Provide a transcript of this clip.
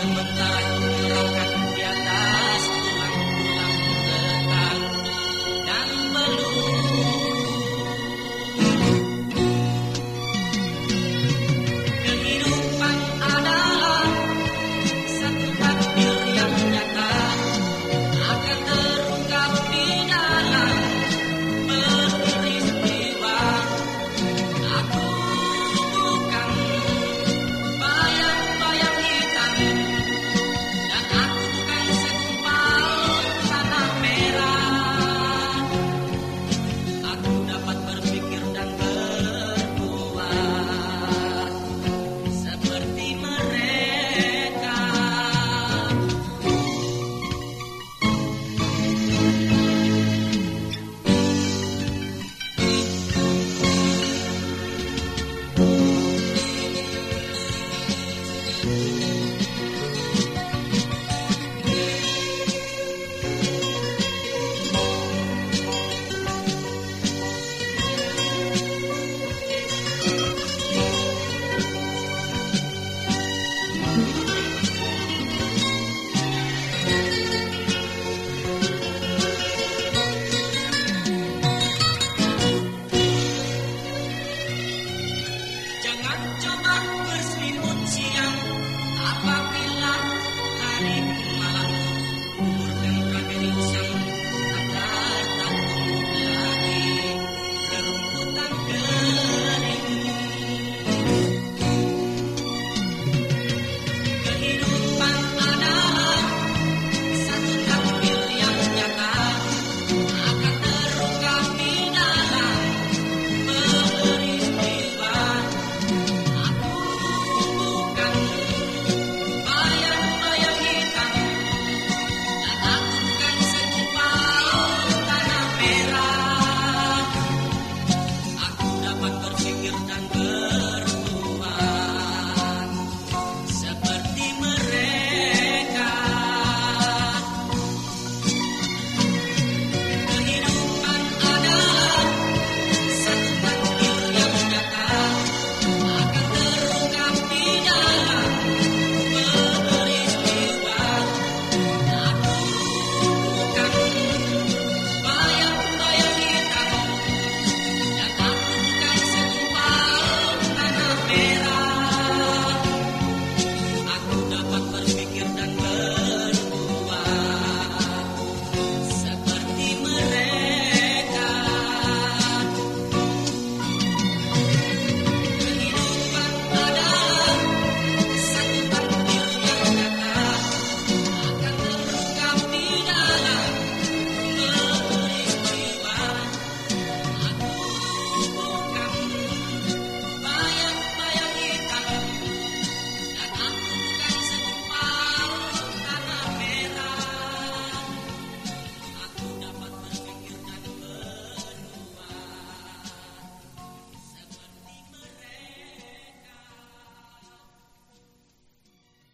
summertime